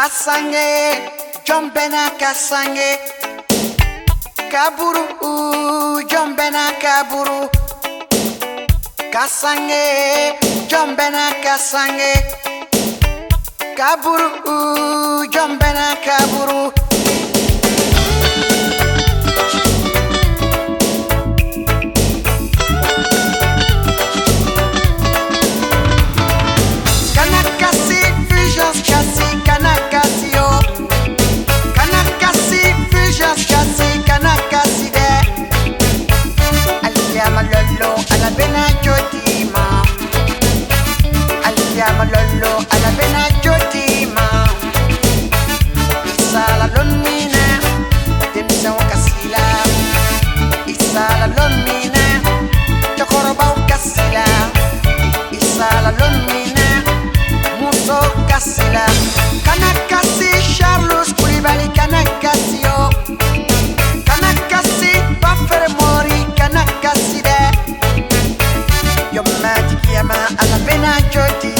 kasange jɔn bɛna kasange. Kaburu jɔn bɛna kaburu. Kasange jɔn bɛna kasange. Kaburu jɔn bɛna kaburu aliyama lolo ala bena jodima isala lonmina denmisɛnw kasila isala lonmina cɛkɔrɔbaw kasila isala lonmina muso kasila kana kasi charles kulibali kana kasi yo. Kana kasi bafere mori kana kasi dɛ yomatikiyama ala bena jodima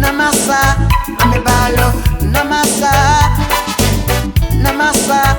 Namasa amebalo Namasa. Namasa